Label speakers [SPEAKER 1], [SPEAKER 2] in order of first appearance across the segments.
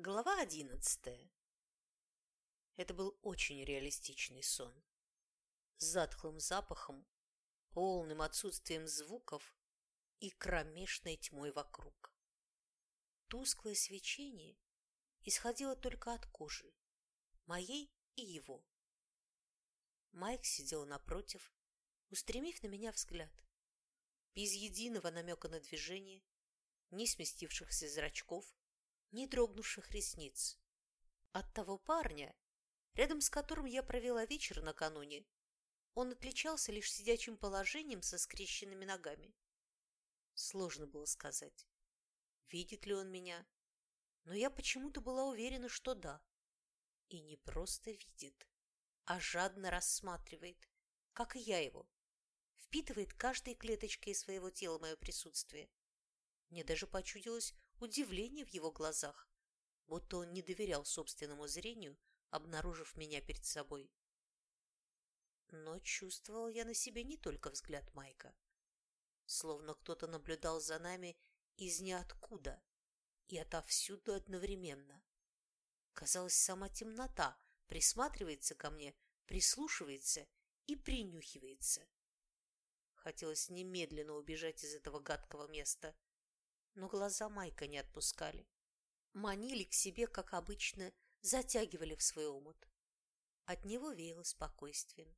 [SPEAKER 1] Глава одиннадцатая. Это был очень реалистичный сон. С затхлым запахом, полным отсутствием звуков и кромешной тьмой вокруг. Тусклое свечение исходило только от кожи, моей и его. Майк сидел напротив, устремив на меня взгляд. Без единого намека на движение, ни сместившихся зрачков, ни дрогнувших ресниц. От того парня, рядом с которым я провела вечер накануне, он отличался лишь сидячим положением со скрещенными ногами. Сложно было сказать, видит ли он меня, но я почему-то была уверена, что да. И не просто видит, а жадно рассматривает, как и я его, впитывает каждой клеточкой своего тела мое присутствие. Мне даже почудилось удивление в его глазах, будто он не доверял собственному зрению, обнаружив меня перед собой. Но чувствовал я на себе не только взгляд Майка. Словно кто-то наблюдал за нами из ниоткуда и отовсюду одновременно. Казалось, сама темнота присматривается ко мне, прислушивается и принюхивается. Хотелось немедленно убежать из этого гадкого места, но глаза Майка не отпускали. Манили к себе, как обычно, затягивали в свой омут. От него веяло спокойствием.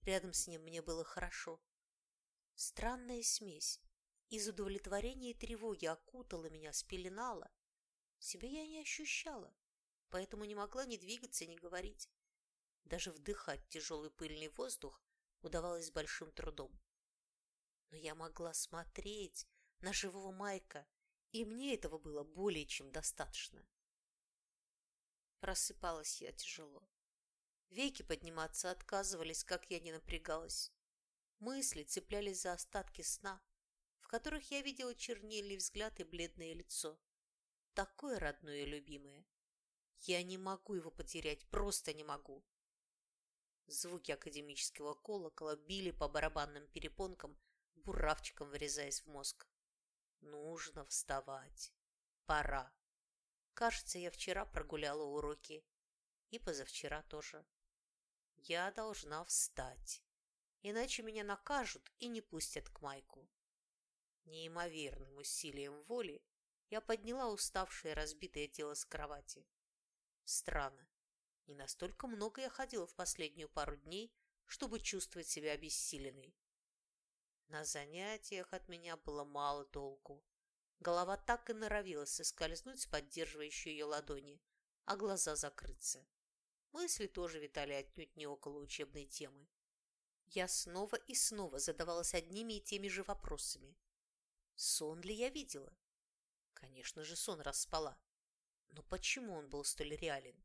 [SPEAKER 1] Рядом с ним мне было хорошо. Странная смесь из удовлетворения и тревоги окутала меня, спеленала. Себя я не ощущала, поэтому не могла ни двигаться, ни говорить. Даже вдыхать тяжелый пыльный воздух удавалось большим трудом. Но я могла смотреть, на живого Майка, и мне этого было более чем достаточно. Просыпалась я тяжело. Веки подниматься отказывались, как я не напрягалась. Мысли цеплялись за остатки сна, в которых я видела чернильный взгляд и бледное лицо. Такое родное и любимое. Я не могу его потерять, просто не могу. Звуки академического колокола били по барабанным перепонкам, буравчиком врезаясь в мозг. Нужно вставать. Пора. Кажется, я вчера прогуляла уроки. И позавчера тоже. Я должна встать. Иначе меня накажут и не пустят к Майку. Неимоверным усилием воли я подняла уставшее разбитое тело с кровати. Странно. Не настолько много я ходила в последнюю пару дней, чтобы чувствовать себя обессиленной. На занятиях от меня было мало толку. Голова так и норовилась соскользнуть с поддерживающей ее ладони, а глаза закрыться. Мысли тоже витали отнюдь не около учебной темы. Я снова и снова задавалась одними и теми же вопросами. Сон ли я видела? Конечно же, сон распала. Но почему он был столь реален?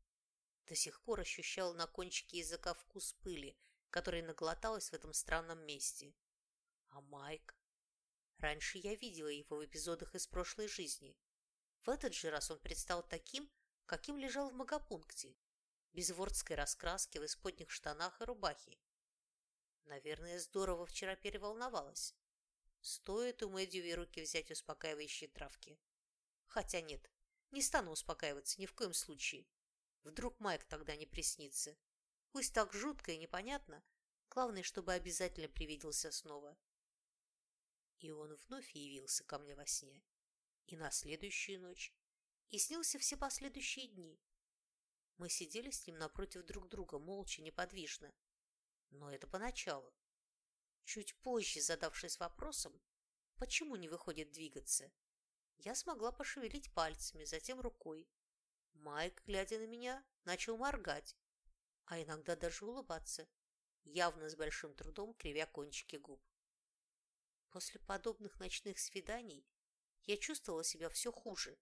[SPEAKER 1] До сих пор ощущал на кончике языка вкус пыли, которой наглоталась в этом странном месте. А Майк? Раньше я видела его в эпизодах из прошлой жизни. В этот же раз он предстал таким, каким лежал в магопункте, без вордской раскраски, в исподних штанах и рубахе. Наверное, здорово вчера переволновалась. Стоит у Мэдью руки взять успокаивающие травки. Хотя нет, не стану успокаиваться ни в коем случае. Вдруг Майк тогда не приснится. Пусть так жутко и непонятно, главное, чтобы обязательно привиделся снова. И он вновь явился ко мне во сне. И на следующую ночь. И снился все последующие дни. Мы сидели с ним напротив друг друга, молча, неподвижно. Но это поначалу. Чуть позже, задавшись вопросом, почему не выходит двигаться, я смогла пошевелить пальцами, затем рукой. Майк, глядя на меня, начал моргать, а иногда даже улыбаться, явно с большим трудом кривя кончики губ. После подобных ночных свиданий я чувствовала себя все хуже,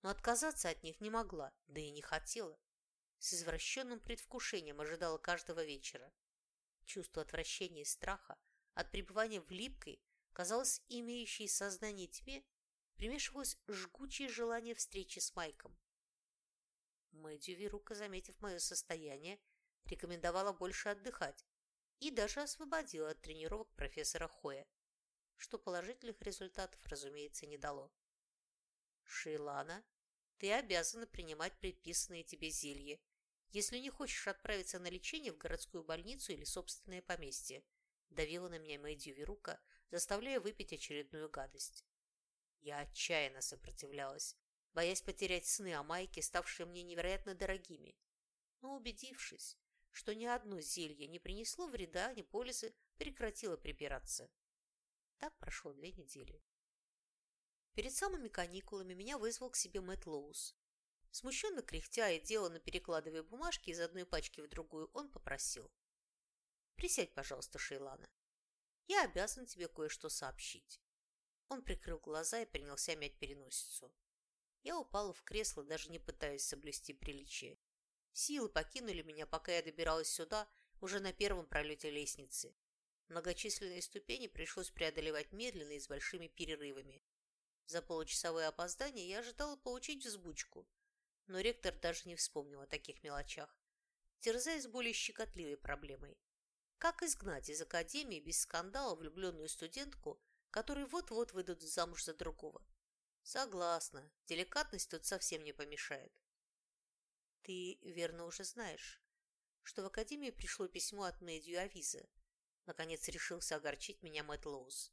[SPEAKER 1] но отказаться от них не могла, да и не хотела. С извращенным предвкушением ожидала каждого вечера. Чувство отвращения и страха от пребывания в липкой, казалось, имеющей сознание тьме, примешивалось жгучее желание встречи с Майком. Мэдью Вирука, заметив мое состояние, рекомендовала больше отдыхать и даже освободила от тренировок профессора Хоя что положительных результатов, разумеется, не дало. Шейлана, Ты обязана принимать предписанные тебе зелья, если не хочешь отправиться на лечение в городскую больницу или собственное поместье. Давила на меня Мэдью Верука, заставляя выпить очередную гадость. Я отчаянно сопротивлялась, боясь потерять сны о Майке, ставшие мне невероятно дорогими. Но убедившись, что ни одно зелье не принесло вреда, ни полисы, прекратила припираться. Так прошло две недели. Перед самыми каникулами меня вызвал к себе Мэтт Лоус. Смущенно кряхтя и деланно перекладывая бумажки из одной пачки в другую, он попросил. «Присядь, пожалуйста, Шейлана. Я обязан тебе кое-что сообщить». Он прикрыл глаза и принялся мять переносицу. Я упала в кресло, даже не пытаясь соблюсти приличие. Силы покинули меня, пока я добиралась сюда, уже на первом пролете лестницы. Многочисленные ступени пришлось преодолевать медленно и с большими перерывами. За получасовое опоздание я ожидала получить взбучку, но ректор даже не вспомнил о таких мелочах, терзаясь более щекотливой проблемой. Как изгнать из академии без скандала влюбленную студентку, которой вот-вот выдадут замуж за другого? Согласна, деликатность тут совсем не помешает. Ты верно уже знаешь, что в академии пришло письмо от Мэдью Авиза. Наконец решился огорчить меня Мэтт Лоуз.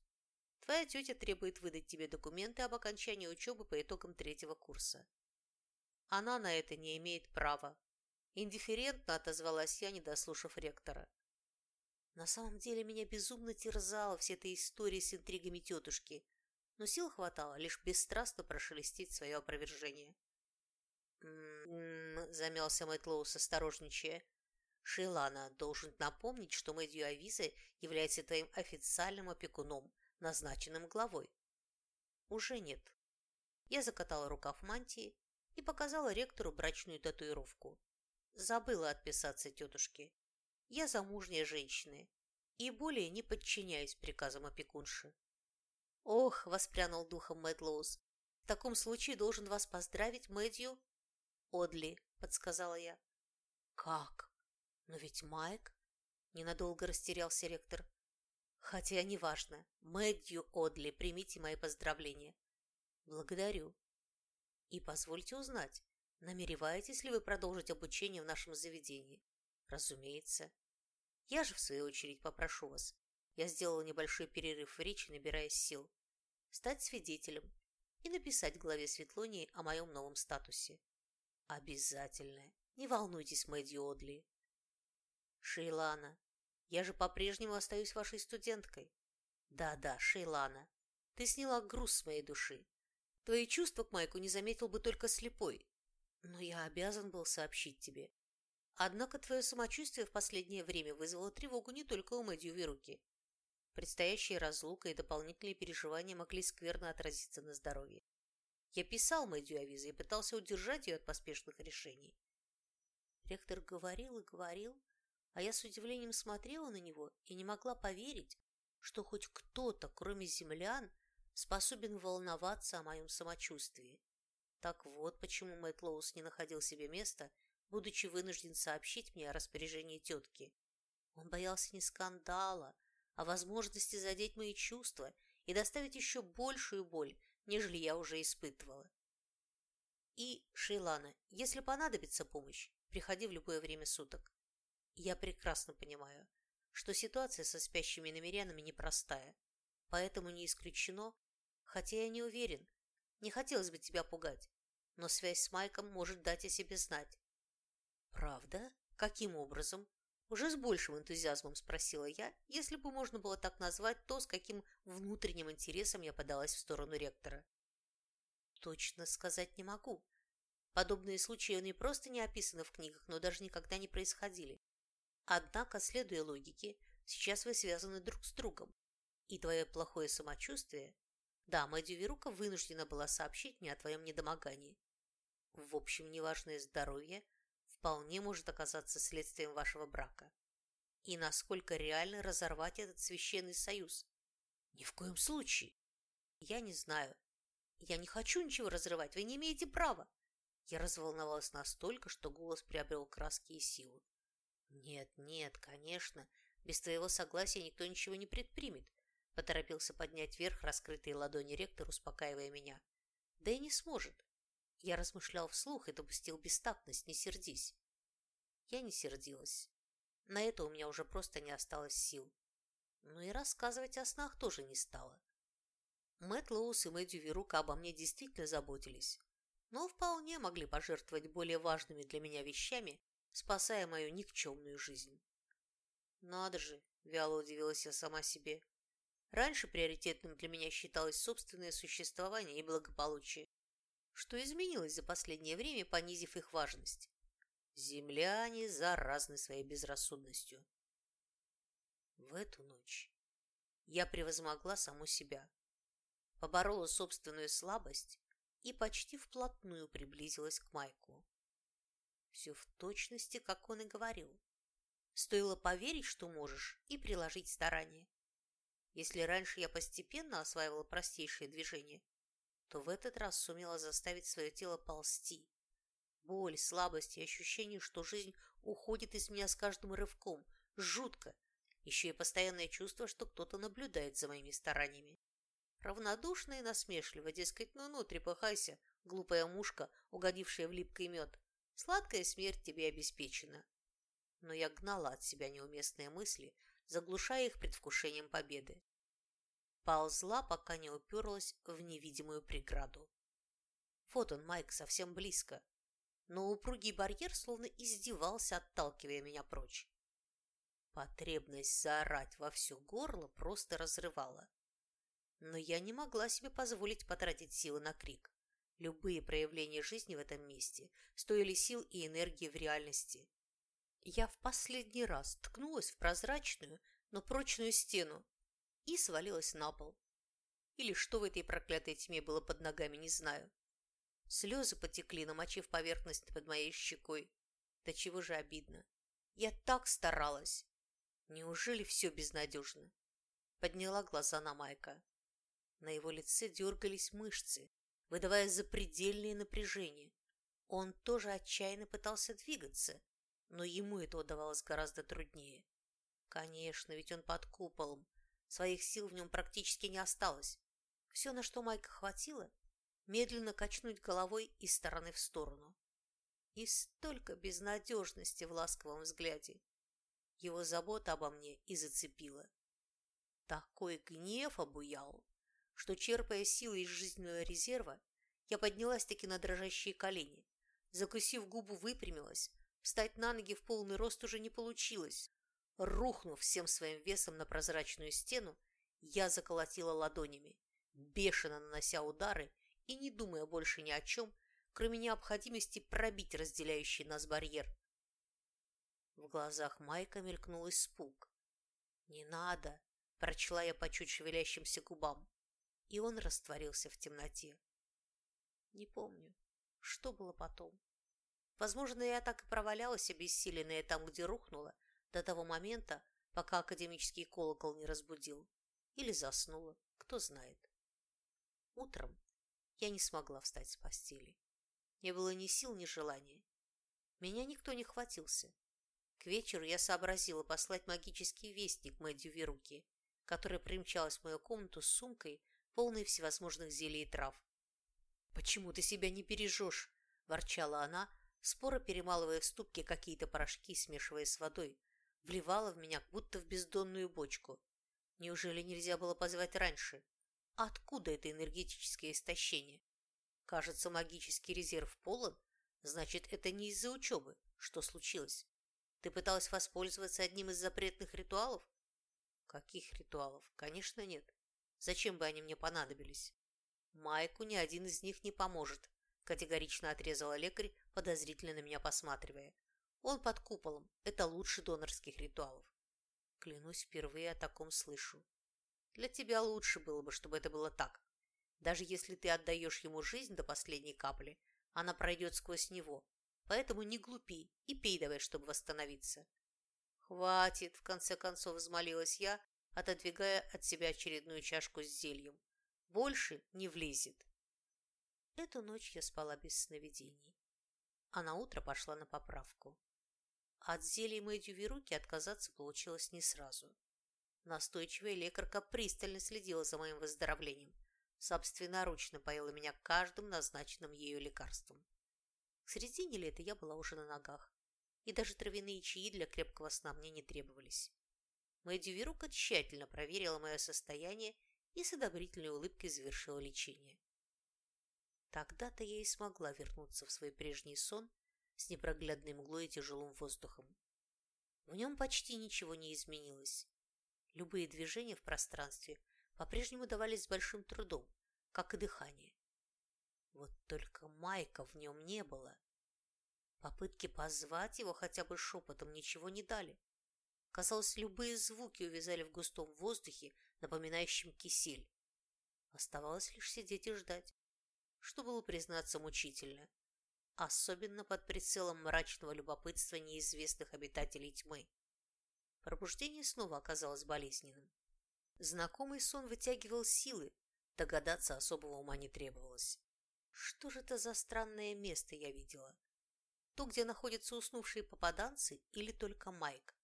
[SPEAKER 1] Твоя тетя требует выдать тебе документы об окончании учебы по итогам третьего курса. Она на это не имеет права. Индифферентно отозвалась я, не дослушав ректора. На самом деле меня безумно терзала вся эта история с интригами тетушки, но сил хватало лишь бесстрастно прошелестеть свое опровержение. «М-м-м», замялся Мэтт Лоус, осторожничая. «Шейлана должен напомнить, что Мэдью Авиза является твоим официальным опекуном, назначенным главой. Уже нет. Я закатала рукав мантии и показала ректору брачную татуировку. Забыла отписаться тетушке. Я замужняя женщина и более не подчиняюсь приказам опекунши. Ох, воспрянул духом Мэтлоус. В таком случае должен вас поздравить Мэдью Одли, подсказала я. Как? Но ведь Майк... Ненадолго растерялся ректор. Хотя неважно. Мэдью Одли, примите мои поздравления. Благодарю. И позвольте узнать, намереваетесь ли вы продолжить обучение в нашем заведении? Разумеется. Я же, в свою очередь, попрошу вас. Я сделала небольшой перерыв в речи, набираясь сил. Стать свидетелем и написать главе Светлонии о моем новом статусе. Обязательно. Не волнуйтесь, Мэдью Одли. Шейлана, я же по-прежнему остаюсь вашей студенткой. Да-да, Шейлана, ты сняла груз с моей души. Твои чувства к Майку не заметил бы только слепой. Но я обязан был сообщить тебе. Однако твое самочувствие в последнее время вызвало тревогу не только у Мэдью Вируки. Предстоящая разлука и дополнительные переживания могли скверно отразиться на здоровье. Я писал Мэдью Авиза и пытался удержать ее от поспешных решений. Ректор говорил и говорил, а я с удивлением смотрела на него и не могла поверить, что хоть кто-то, кроме землян, способен волноваться о моем самочувствии. Так вот, почему Мэтт Лоус не находил себе места, будучи вынужден сообщить мне о распоряжении тетки. Он боялся не скандала, а возможности задеть мои чувства и доставить еще большую боль, нежели я уже испытывала. И, Шейлана, если понадобится помощь, приходи в любое время суток. Я прекрасно понимаю, что ситуация со спящими намерянами непростая, поэтому не исключено, хотя я не уверен, не хотелось бы тебя пугать, но связь с Майком может дать о себе знать. Правда? Каким образом? Уже с большим энтузиазмом спросила я, если бы можно было так назвать то, с каким внутренним интересом я подалась в сторону ректора. Точно сказать не могу. Подобные случаи не просто не описаны в книгах, но даже никогда не происходили. Однако, следуя логике, сейчас вы связаны друг с другом, и твое плохое самочувствие... Да, Мэдди Верука вынуждена была сообщить мне о твоем недомогании. В общем, неважное здоровье вполне может оказаться следствием вашего брака. И насколько реально разорвать этот священный союз? Ни в коем случае. Я не знаю. Я не хочу ничего разрывать, вы не имеете права. Я разволновалась настолько, что голос приобрел краски и силу. «Нет, нет, конечно, без твоего согласия никто ничего не предпримет», поторопился поднять вверх раскрытые ладони ректор, успокаивая меня. «Да и не сможет. Я размышлял вслух и допустил бестактность, не сердись. Я не сердилась. На это у меня уже просто не осталось сил. Но и рассказывать о снах тоже не стала. Мэтт Лоус и Мэдью Верука обо мне действительно заботились, но вполне могли пожертвовать более важными для меня вещами, спасая мою никчемную жизнь. Надо же, вяло удивилась я сама себе. Раньше приоритетным для меня считалось собственное существование и благополучие, что изменилось за последнее время, понизив их важность. Земляне заразны своей безрассудностью. В эту ночь я превозмогла саму себя, поборола собственную слабость и почти вплотную приблизилась к Майку. Все в точности, как он и говорил. Стоило поверить, что можешь, и приложить старания. Если раньше я постепенно осваивала простейшие движения, то в этот раз сумела заставить свое тело ползти. Боль, слабость и ощущение, что жизнь уходит из меня с каждым рывком. Жутко. Еще и постоянное чувство, что кто-то наблюдает за моими стараниями. Равнодушно и насмешливо, дескать, ну-ну, трепыхайся, глупая мушка, угодившая в липкий мед. Сладкая смерть тебе обеспечена. Но я гнала от себя неуместные мысли, заглушая их предвкушением победы. Ползла, пока не уперлась в невидимую преграду. Вот он, Майк, совсем близко. Но упругий барьер словно издевался, отталкивая меня прочь. Потребность заорать во все горло просто разрывала. Но я не могла себе позволить потратить силы на крик. Любые проявления жизни в этом месте стоили сил и энергии в реальности. Я в последний раз ткнулась в прозрачную, но прочную стену и свалилась на пол. Или что в этой проклятой тьме было под ногами, не знаю. Слезы потекли, намочив поверхность под моей щекой. Да чего же обидно. Я так старалась. Неужели все безнадежно? Подняла глаза на Майка. На его лице дергались мышцы, выдавая запредельное напряжение. Он тоже отчаянно пытался двигаться, но ему это удавалось гораздо труднее. Конечно, ведь он под куполом. Своих сил в нем практически не осталось. Все, на что Майка хватило, медленно качнуть головой из стороны в сторону. И столько безнадежности в ласковом взгляде. Его забота обо мне и зацепила. Такой гнев обуял, что, черпая силы из жизненного резерва, я поднялась-таки на дрожащие колени. Закусив губу, выпрямилась, Встать на ноги в полный рост уже не получилось. Рухнув всем своим весом на прозрачную стену, я заколотила ладонями, бешено нанося удары и не думая больше ни о чем, кроме необходимости пробить разделяющий нас барьер. В глазах Майка мелькнул испуг. «Не надо!» – прочла я по чуть шевелящимся губам, и он растворился в темноте. Не помню, что было потом. Возможно, я так и провалялась обессиленная там, где рухнула, до того момента, пока академический колокол не разбудил. Или заснула, кто знает. Утром я не смогла встать с постели. Не было ни сил, ни желания. Меня никто не хватился. К вечеру я сообразила послать магический вестник Мэдью Веруки, которая примчалась в мою комнату с сумкой, полной всевозможных зелий и трав. «Почему ты себя не бережешь?» – ворчала она, споро перемалывая в ступке какие-то порошки, смешивая с водой, вливала в меня, будто в бездонную бочку. Неужели нельзя было позвать раньше? Откуда это энергетическое истощение? Кажется, магический резерв полон. Значит, это не из-за учебы. Что случилось? Ты пыталась воспользоваться одним из запретных ритуалов? Каких ритуалов? Конечно, нет. Зачем бы они мне понадобились? Майку ни один из них не поможет, категорично отрезала лекарь, подозрительно на меня посматривая. Он под куполом. Это лучше донорских ритуалов. Клянусь, впервые о таком слышу. Для тебя лучше было бы, чтобы это было так. Даже если ты отдаешь ему жизнь до последней капли, она пройдет сквозь него. Поэтому не глупи отодвигая от себя очередную чашку с зельем. Больше не влезет. Эту ночь я спала без сновидений а на утро пошла на поправку. От зелий Мэдью Веруки отказаться получилось не сразу. Настойчивая лекарка пристально следила за моим выздоровлением, собственноручно поила меня каждым назначенным ею лекарством. К середине лета я была уже на ногах, и даже травяные чаи для крепкого сна мне не требовались. Моя дюверука тщательно проверила мое состояние и с одобрительной улыбкой завершила лечение. Тогда-то я и смогла вернуться в свой прежний сон с непроглядной мглой и тяжелым воздухом. В нем почти ничего не изменилось. Любые движения в пространстве по-прежнему давались с большим трудом, как и дыхание. Вот только Майка в нем не было. Попытки позвать его хотя бы шепотом ничего не дали. Казалось, любые звуки увязали в густом воздухе, напоминающем кисель. Оставалось лишь сидеть и ждать, что было, признаться, мучительно, особенно под прицелом мрачного любопытства неизвестных обитателей тьмы. Пробуждение снова оказалось болезненным. Знакомый сон вытягивал силы, догадаться особого ума не требовалось. Что же это за странное место я видела? То, где находятся уснувшие попаданцы или только Майк?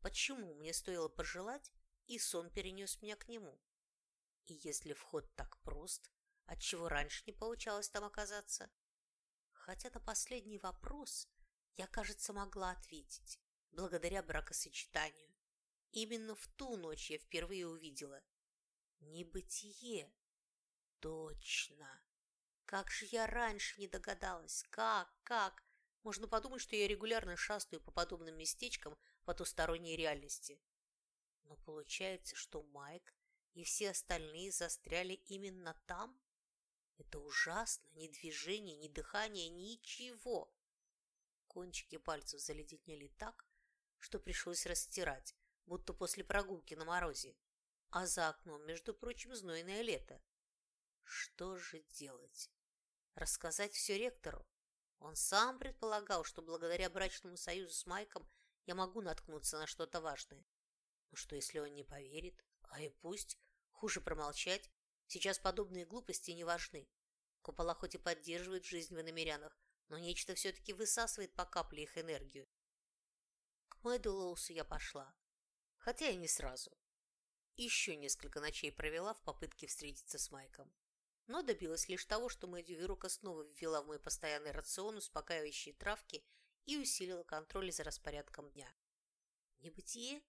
[SPEAKER 1] Почему мне стоило пожелать, и сон перенес меня к нему? И если вход так прост, отчего раньше не получалось там оказаться? Хотя на последний вопрос я, кажется, могла ответить, благодаря бракосочетанию. Именно в ту ночь я впервые увидела небытие. Точно. Как же я раньше не догадалась? Как? Как? Можно подумать, что я регулярно шастаю по подобным местечкам потусторонней реальности. Но получается, что Майк и все остальные застряли именно там? Это ужасно. Ни движения, ни дыхания, ничего. Кончики пальцев заледенели так, что пришлось растирать, будто после прогулки на морозе. А за окном, между прочим, знойное лето. Что же делать? Рассказать все ректору? Он сам предполагал, что благодаря брачному союзу с Майком я могу наткнуться на что-то важное. Но что, если он не поверит? А и пусть. Хуже промолчать. Сейчас подобные глупости не важны. Купола хоть и поддерживает жизнь в иномерянах, но нечто все-таки высасывает по капле их энергию. К Мэйду Лоусу я пошла. Хотя и не сразу. Еще несколько ночей провела в попытке встретиться с Майком но добилась лишь того, что Мэдди Вирука снова ввела в мой постоянный рацион успокаивающие травки и усилила контроль за распорядком дня. Небытие?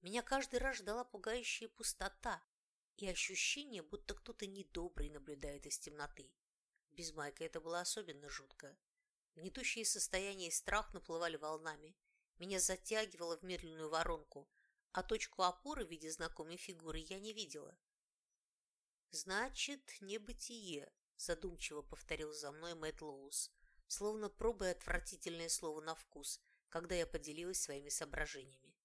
[SPEAKER 1] Меня каждый раз ждала пугающая пустота и ощущение, будто кто-то недобрый наблюдает из темноты. Без Майка это было особенно жутко. Гнетущие состояния и страх наплывали волнами. Меня затягивало в медленную воронку, а точку опоры в виде знакомой фигуры я не видела. «Значит, небытие», – задумчиво повторил за мной Мэтт Лоус, словно пробуя отвратительное слово на вкус, когда я поделилась своими соображениями.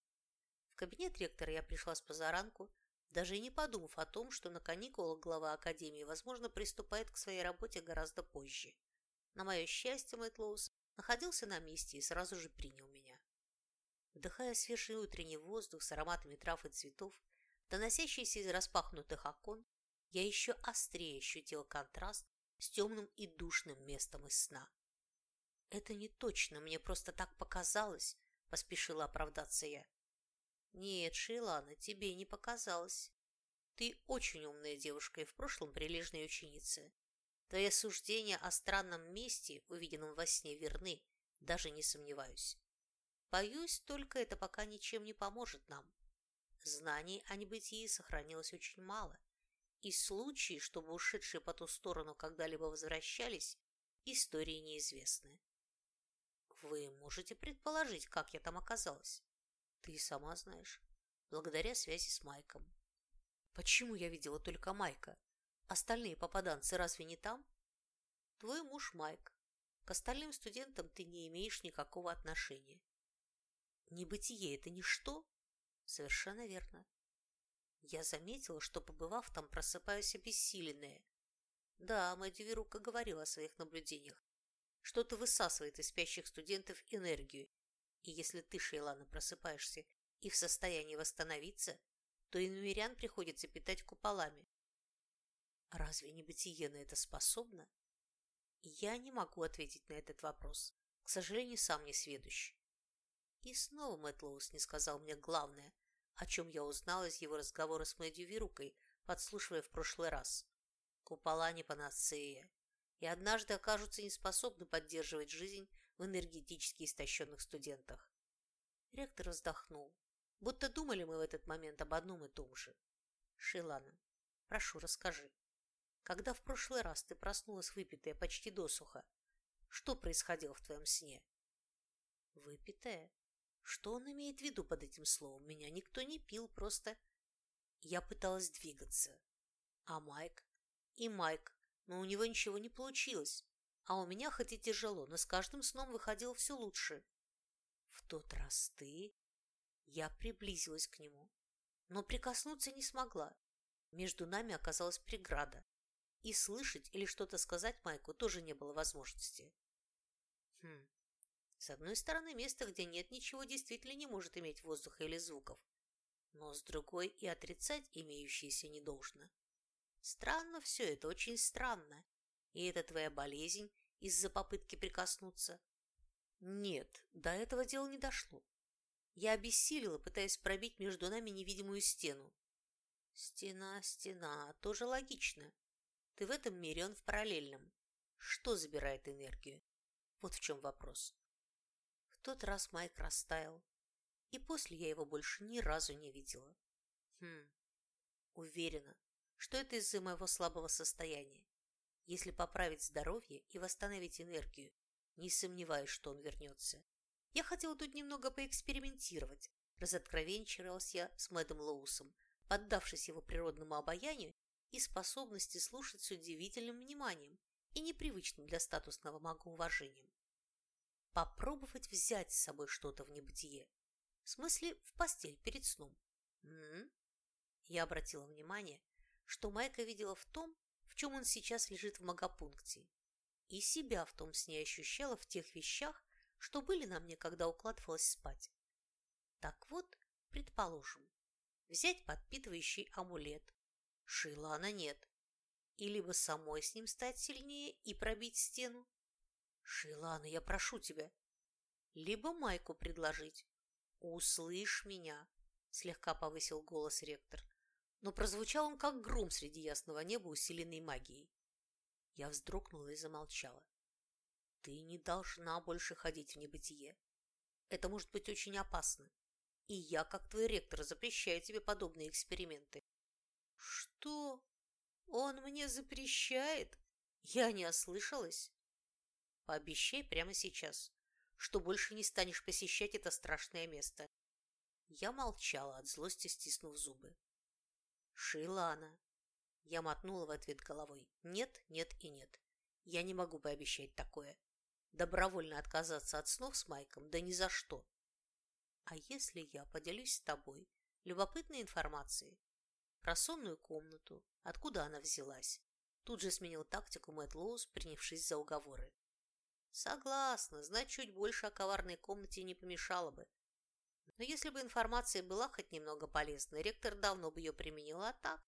[SPEAKER 1] В кабинет ректора я пришла с позаранку, даже не подумав о том, что на каникулах глава Академии, возможно, приступает к своей работе гораздо позже. На мое счастье, Мэтт Лоус находился на месте и сразу же принял меня. Вдыхая свежий утренний воздух с ароматами трав и цветов, доносящийся из распахнутых окон, я еще острее ощутил контраст с темным и душным местом из сна. «Это не точно, мне просто так показалось», – поспешила оправдаться я. «Нет, Шейлана, тебе не показалось. Ты очень умная девушка и в прошлом прилежная ученица. Твои суждения о странном месте, увиденном во сне, верны, даже не сомневаюсь. Боюсь, только это пока ничем не поможет нам. Знаний о небытии сохранилось очень мало, и случаи, чтобы ушедшие по ту сторону когда-либо возвращались, истории неизвестны. Вы можете предположить, как я там оказалась? Ты сама знаешь, благодаря связи с Майком. Почему я видела только Майка? Остальные попаданцы разве не там? Твой муж Майк. К остальным студентам ты не имеешь никакого отношения. Небытие – это ничто? Совершенно верно. Я заметила, что, побывав там, просыпаюсь обессиленная. Да, Мэдди Верука говорила о своих наблюдениях. Что-то высасывает из спящих студентов энергию, и если ты, Шейлана, просыпаешься и в состоянии восстановиться, то иномерян приходится питать куполами. Разве небытие на это способно? Я не могу ответить на этот вопрос. К сожалению, сам не сведущ. И снова Мэтт Лоус не сказал мне главное, о чем я узнала из его разговора с Мэдью Вирукой, подслушивая в прошлый раз. Купола не панацея, и однажды окажутся неспособны поддерживать жизнь в энергетически истощенных студентах. Ректор вздохнул, будто думали мы в этот момент об одном и том же. Шилана, прошу, расскажи. Когда в прошлый раз ты проснулась выпитая почти досуха, что происходило в твоем сне? Выпитая? Что он имеет в виду под этим словом? Меня никто не пил, просто... Я пыталась двигаться. А Майк? И Майк, но у него ничего не получилось. А у меня хоть и тяжело, но с каждым сном выходило все лучше. В тот раз ты... Я приблизилась к нему, но прикоснуться не смогла. Между нами оказалась преграда. И слышать или что-то сказать Майку тоже не было возможности. Хм. С одной стороны, место, где нет ничего, действительно не может иметь воздуха или звуков. Но с другой и отрицать имеющиеся не должно. Странно все это, очень странно. И это твоя болезнь из-за попытки прикоснуться? Нет, до этого дела не дошло. Я обессилила, пытаясь пробить между нами невидимую стену. Стена, стена, тоже логично. Ты в этом мире, он в параллельном. Что забирает энергию? Вот в чем вопрос. В тот раз Майк растаял, и после я его больше ни разу не видела. Хм, уверена, что это из-за моего слабого состояния. Если поправить здоровье и восстановить энергию, не сомневаюсь, что он вернется. Я хотела тут немного поэкспериментировать. Разоткровенчивалась я с Мэдом Лоусом, поддавшись его природному обаянию и способности слушать с удивительным вниманием и непривычным для статусного мага уважением. Попробовать взять с собой что-то в небытие. В смысле, в постель перед сном. М -м -м. Я обратила внимание, что Майка видела в том, в чем он сейчас лежит в магопункте, и себя в том сне ощущала в тех вещах, что были на мне, когда укладывалась спать. Так вот, предположим, взять подпитывающий амулет, Шила она нет. И либо самой с ним стать сильнее и пробить стену. Шилана, я прошу тебя. Либо Майку предложить. Услышь меня, слегка повысил голос ректор. Но прозвучал он как гром среди ясного неба, усиленный магией. Я вздрогнула и замолчала. Ты не должна больше ходить в небытие. Это может быть очень опасно. И я, как твой ректор, запрещаю тебе подобные эксперименты. Что? Он мне запрещает? Я не ослышалась? Пообещай прямо сейчас, что больше не станешь посещать это страшное место. Я молчала от злости, стиснув зубы. Шилана. Я мотнула в ответ головой. Нет, нет и нет. Я не могу пообещать такое. Добровольно отказаться от снов с Майком, да ни за что. А если я поделюсь с тобой любопытной информацией, про сонную комнату, откуда она взялась. Тут же сменил тактику Мэтт Лоус, принявшись за уговоры. Согласна, знать чуть больше о коварной комнате не помешало бы. Но если бы информация была хоть немного полезной, ректор давно бы ее применил, а так,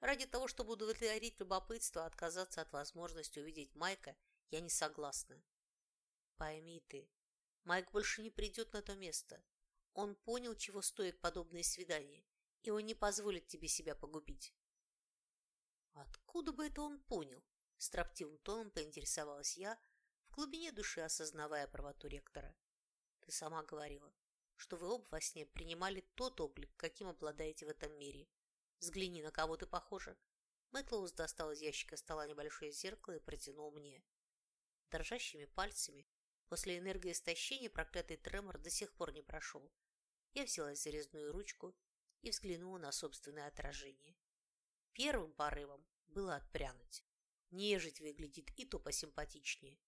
[SPEAKER 1] ради того, чтобы удовлетворить любопытство, отказаться от возможности увидеть Майка, я не согласна. Пойми ты, Майк больше не придет на то место. Он понял, чего стоит подобное свидание и он не позволит тебе себя погубить. Откуда бы это он понял? Строптивым тоном поинтересовалась я, в глубине души осознавая правоту ректора. Ты сама говорила, что вы оба во сне принимали тот облик, каким обладаете в этом мире. Взгляни, на кого ты похожа. Мэтлоус достал из ящика стола небольшое зеркало и протянул мне. Дрожащими пальцами, после энергоистощения проклятый тремор до сих пор не прошел. Я взялась за резную ручку и взглянула на собственное отражение. Первым порывом было отпрянуть. Нежить выглядит и то посимпатичнее.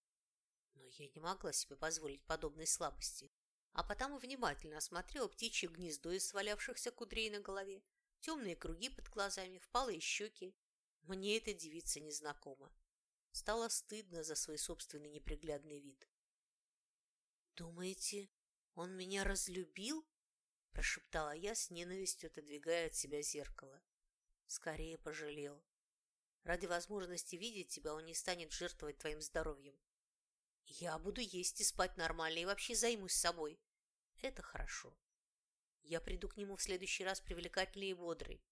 [SPEAKER 1] Но я не могла себе позволить подобной слабости, а потому внимательно осмотрела птичье гнездо из свалявшихся кудрей на голове, темные круги под глазами, впалые щеки. Мне эта девица незнакома. Стало стыдно за свой собственный неприглядный вид. «Думаете, он меня разлюбил?» прошептала я с ненавистью, отодвигая от себя зеркало. Скорее пожалел. Ради возможности видеть тебя он не станет жертвовать твоим здоровьем. Я буду есть и спать нормально и вообще займусь собой. Это хорошо. Я приду к нему в следующий раз привлекательный и бодрый.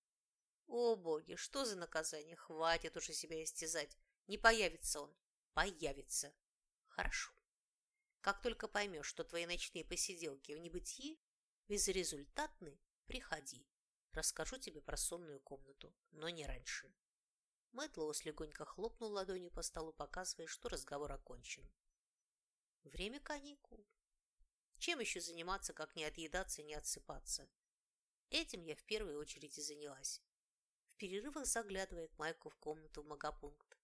[SPEAKER 1] О, боги, что за наказание? Хватит уже себя истязать. Не появится он. Появится. Хорошо. Как только поймешь, что твои ночные посиделки в небытии безрезультатны, приходи. Расскажу тебе про сонную комнату, но не раньше. Мэтлоус легонько хлопнул ладонью по столу, показывая, что разговор окончен. Время каникул. Чем еще заниматься, как не отъедаться и не отсыпаться? Этим я в первую очередь и занялась. В перерывах заглядывая к Майку в комнату в магопункт.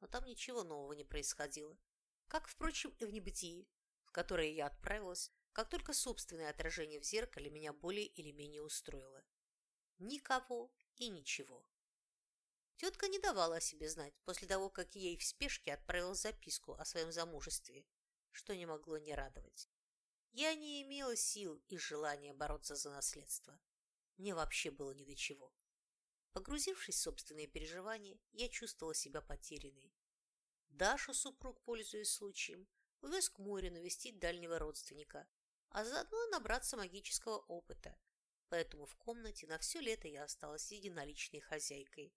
[SPEAKER 1] Но там ничего нового не происходило. Как, впрочем, и в небытии, в которое я отправилась, как только собственное отражение в зеркале меня более или менее устроило. Никого и ничего. Тетка не давала о себе знать после того, как ей в спешке отправил записку о своем замужестве, что не могло не радовать. Я не имела сил и желания бороться за наследство. Мне вообще было ни до чего. Погрузившись в собственные переживания, я чувствовала себя потерянной. Дашу супруг, пользуясь случаем, увез к морю навестить дальнего родственника, а заодно набраться магического опыта. Поэтому в комнате на все лето я осталась единоличной хозяйкой.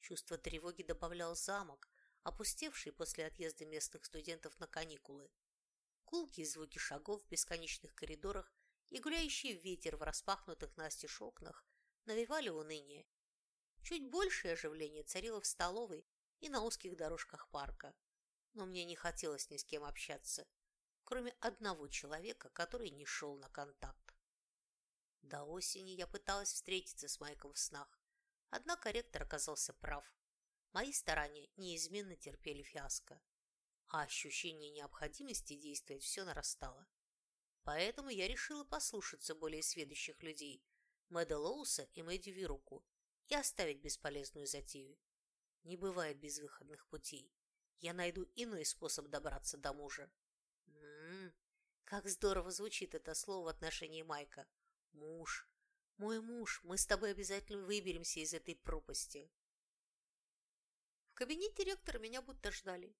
[SPEAKER 1] Чувство тревоги добавлял замок, опустевший после отъезда местных студентов на каникулы. Гулкие звуки шагов в бесконечных коридорах и гуляющий ветер в распахнутых настежь окнах навевали уныние. Чуть большее оживление царило в столовой и на узких дорожках парка, но мне не хотелось ни с кем общаться, кроме одного человека, который не шел на контакт. До осени я пыталась встретиться с Майком в снах, Однако ректор оказался прав. Мои старания неизменно терпели фиаско, а ощущение необходимости действовать все нарастало. Поэтому я решила послушаться более сведущих людей, Мэда Лоуса и Мэдди Вируку, и оставить бесполезную затею. Не бывает безвыходных путей. Я найду иной способ добраться до мужа. М м-м, -м, как здорово звучит это слово в отношении Майка. Муж. Мой муж, мы с тобой обязательно выберемся из этой пропасти. Кабинете ректора меня будто ждали.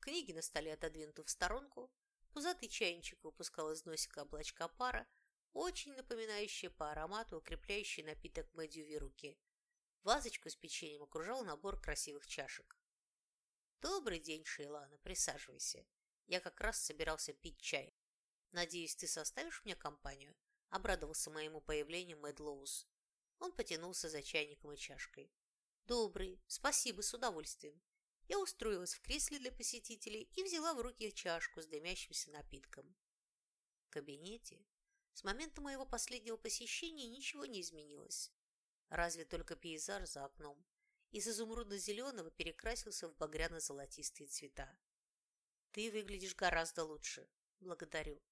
[SPEAKER 1] Книги на столе отодвинуты в сторонку, пузатый чайничек выпускал из носика облачка пара, очень напоминающая по аромату укрепляющий напиток Мэдью руки. Вазочку с печеньем окружал набор красивых чашек. «Добрый день, Шейлана, присаживайся. Я как раз собирался пить чай. Надеюсь, ты составишь мне компанию?» Обрадовался моему появлению Мэд Лоус. Он потянулся за чайником и чашкой. «Добрый, спасибо, с удовольствием». Я устроилась в кресле для посетителей и взяла в руки чашку с дымящимся напитком. В кабинете с момента моего последнего посещения ничего не изменилось. Разве только пейзаж за окном из изумрудно-зеленого перекрасился в багряно-золотистые цвета. «Ты выглядишь гораздо лучше. Благодарю.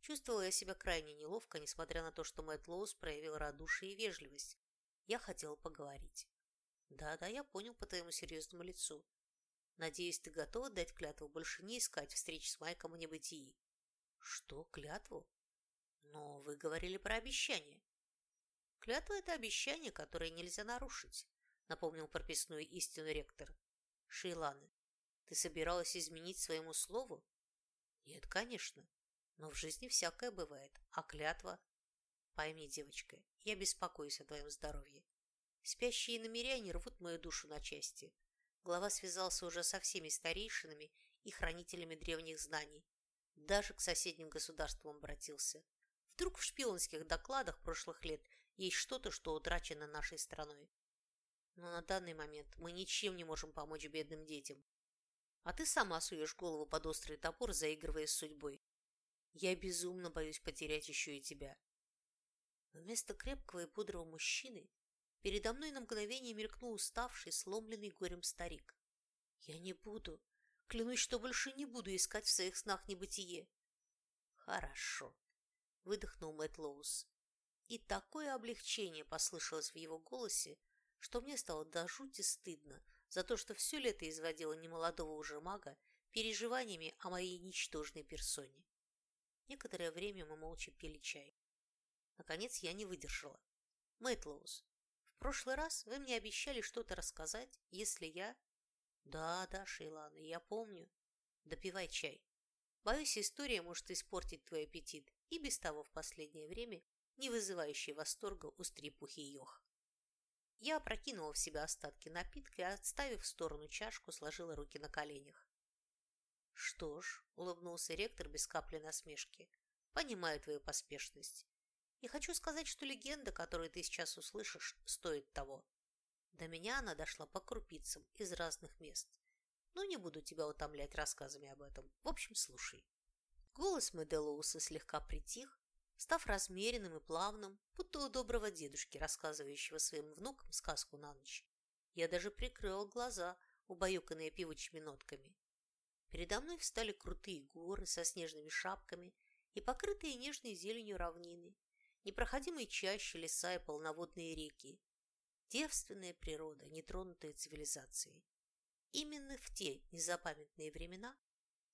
[SPEAKER 1] Чувствовала я себя крайне неловко, несмотря на то, что Мэтт Лоус проявил радушие и вежливость. Я хотела поговорить. Да-да, я понял по твоему серьезному лицу. Надеюсь, ты готова дать клятву больше не искать встреч с Майком в небытии? Что, клятву? Но вы говорили про обещание. Клятва – это обещание, которое нельзя нарушить, напомнил прописную истину ректор. Шейланы, ты собиралась изменить своему слову? Нет, конечно. Но в жизни всякое бывает. А клятва? Пойми, девочка, я беспокоюсь о твоем здоровье. Спящие намеряне рвут мою душу на части. Глава связался уже со всеми старейшинами и хранителями древних знаний. Даже к соседним государствам обратился. Вдруг в шпионских докладах прошлых лет есть что-то, что утрачено нашей страной. Но на данный момент мы ничем не можем помочь бедным детям. А ты сама суешь голову под острый топор, заигрывая с судьбой. Я безумно боюсь потерять еще и тебя. Вместо крепкого и бодрого мужчины передо мной на мгновение мелькнул уставший, сломленный горем старик. Я не буду, клянусь, что больше не буду искать в своих снах небытие. Хорошо, выдохнул Мэтт Лоус. И такое облегчение послышалось в его голосе, что мне стало до жути стыдно за то, что все лето изводило немолодого уже мага переживаниями о моей ничтожной персоне. Некоторое время мы молча пили чай. Наконец я не выдержала. Мэтлоус, в прошлый раз вы мне обещали что-то рассказать, если я... Да, да, Шейлана, я помню. Допивай чай. Боюсь, история может испортить твой аппетит и без того в последнее время не вызывающий восторга у стрипухи Йох. Я опрокинула в себя остатки напитка и, отставив в сторону чашку, сложила руки на коленях. «Что ж», — улыбнулся ректор без капли насмешки, — «понимаю твою поспешность. И хочу сказать, что легенда, которую ты сейчас услышишь, стоит того. До меня она дошла по крупицам из разных мест. Но не буду тебя утомлять рассказами об этом. В общем, слушай». Голос Меделоуса слегка притих, став размеренным и плавным, будто у доброго дедушки, рассказывающего своим внукам сказку на ночь. Я даже прикрыла глаза, убаюканные певучими нотками. Передо мной встали крутые горы со снежными шапками и покрытые нежной зеленью равнины, непроходимые чащи, леса и полноводные реки. Девственная природа, нетронутая цивилизацией. Именно в те незапамятные времена,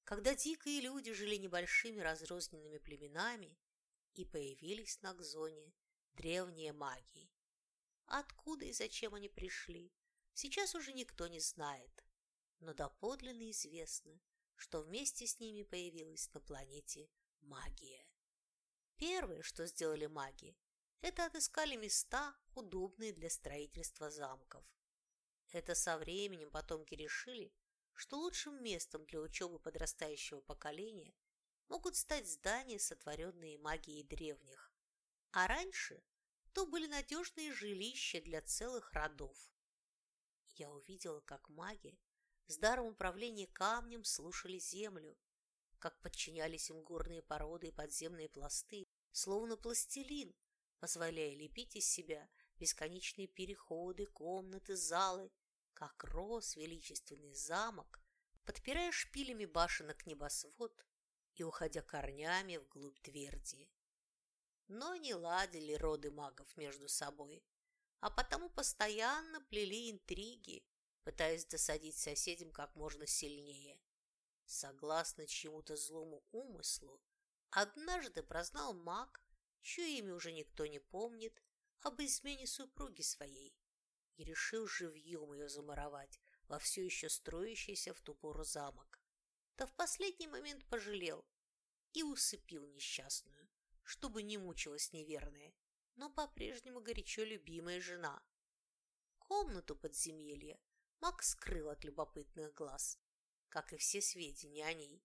[SPEAKER 1] когда дикие люди жили небольшими разрозненными племенами и появились на Кзоне древние магии. Откуда и зачем они пришли, сейчас уже никто не знает, но доподлинно известно, что вместе с ними появилась на планете магия. Первое, что сделали маги, это отыскали места, удобные для строительства замков. Это со временем потомки решили, что лучшим местом для учебы подрастающего поколения могут стать здания, сотворенные магией древних. А раньше то были надежные жилища для целых родов. Я увидела, как маги с даром управления камнем слушали землю, как подчинялись им горные породы и подземные пласты, словно пластилин, позволяя лепить из себя бесконечные переходы, комнаты, залы, как рос величественный замок, подпирая шпилями башенок небосвод и уходя корнями вглубь тверди. Но не ладили роды магов между собой, а потому постоянно плели интриги, пытаясь досадить соседям как можно сильнее. Согласно чьему-то злому умыслу, однажды прознал маг, чье имя уже никто не помнит, об измене супруги своей и решил живьем ее замуровать во все еще строящийся в ту пору замок. Да в последний момент пожалел и усыпил несчастную, чтобы не мучилась неверная, но по-прежнему горячо любимая жена. Комнату подземелья Мак скрыл от любопытных глаз, как и все сведения о ней,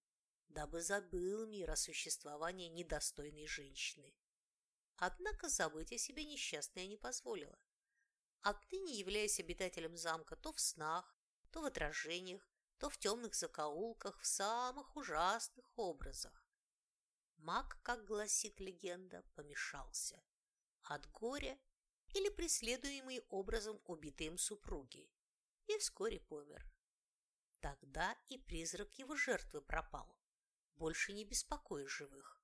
[SPEAKER 1] дабы забыл мир о существовании недостойной женщины. Однако забыть о себе несчастная не позволила. Отныне являясь обитателем замка то в снах, то в отражениях, то в темных закоулках, в самых ужасных образах. Маг, как гласит легенда, помешался. От горя или преследуемый образом убитой им супруги и вскоре помер. Тогда и призрак его жертвы пропал, больше не беспокоя живых.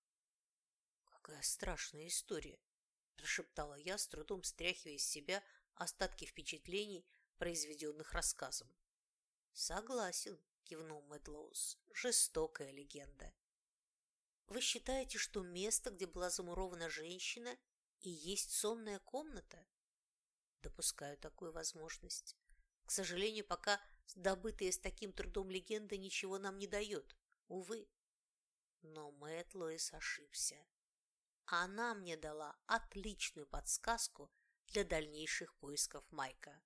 [SPEAKER 1] «Какая страшная история!» – прошептала я, с трудом стряхивая из себя остатки впечатлений, произведенных рассказом. «Согласен», – кивнул Мэтлоус, – «жестокая легенда». «Вы считаете, что место, где была замурована женщина, и есть сонная комната?» «Допускаю такую возможность. К сожалению, пока добытая с таким трудом легенда ничего нам не дает. Увы. Но Мэтт Лоис ошибся. Она мне дала отличную подсказку для дальнейших поисков Майка.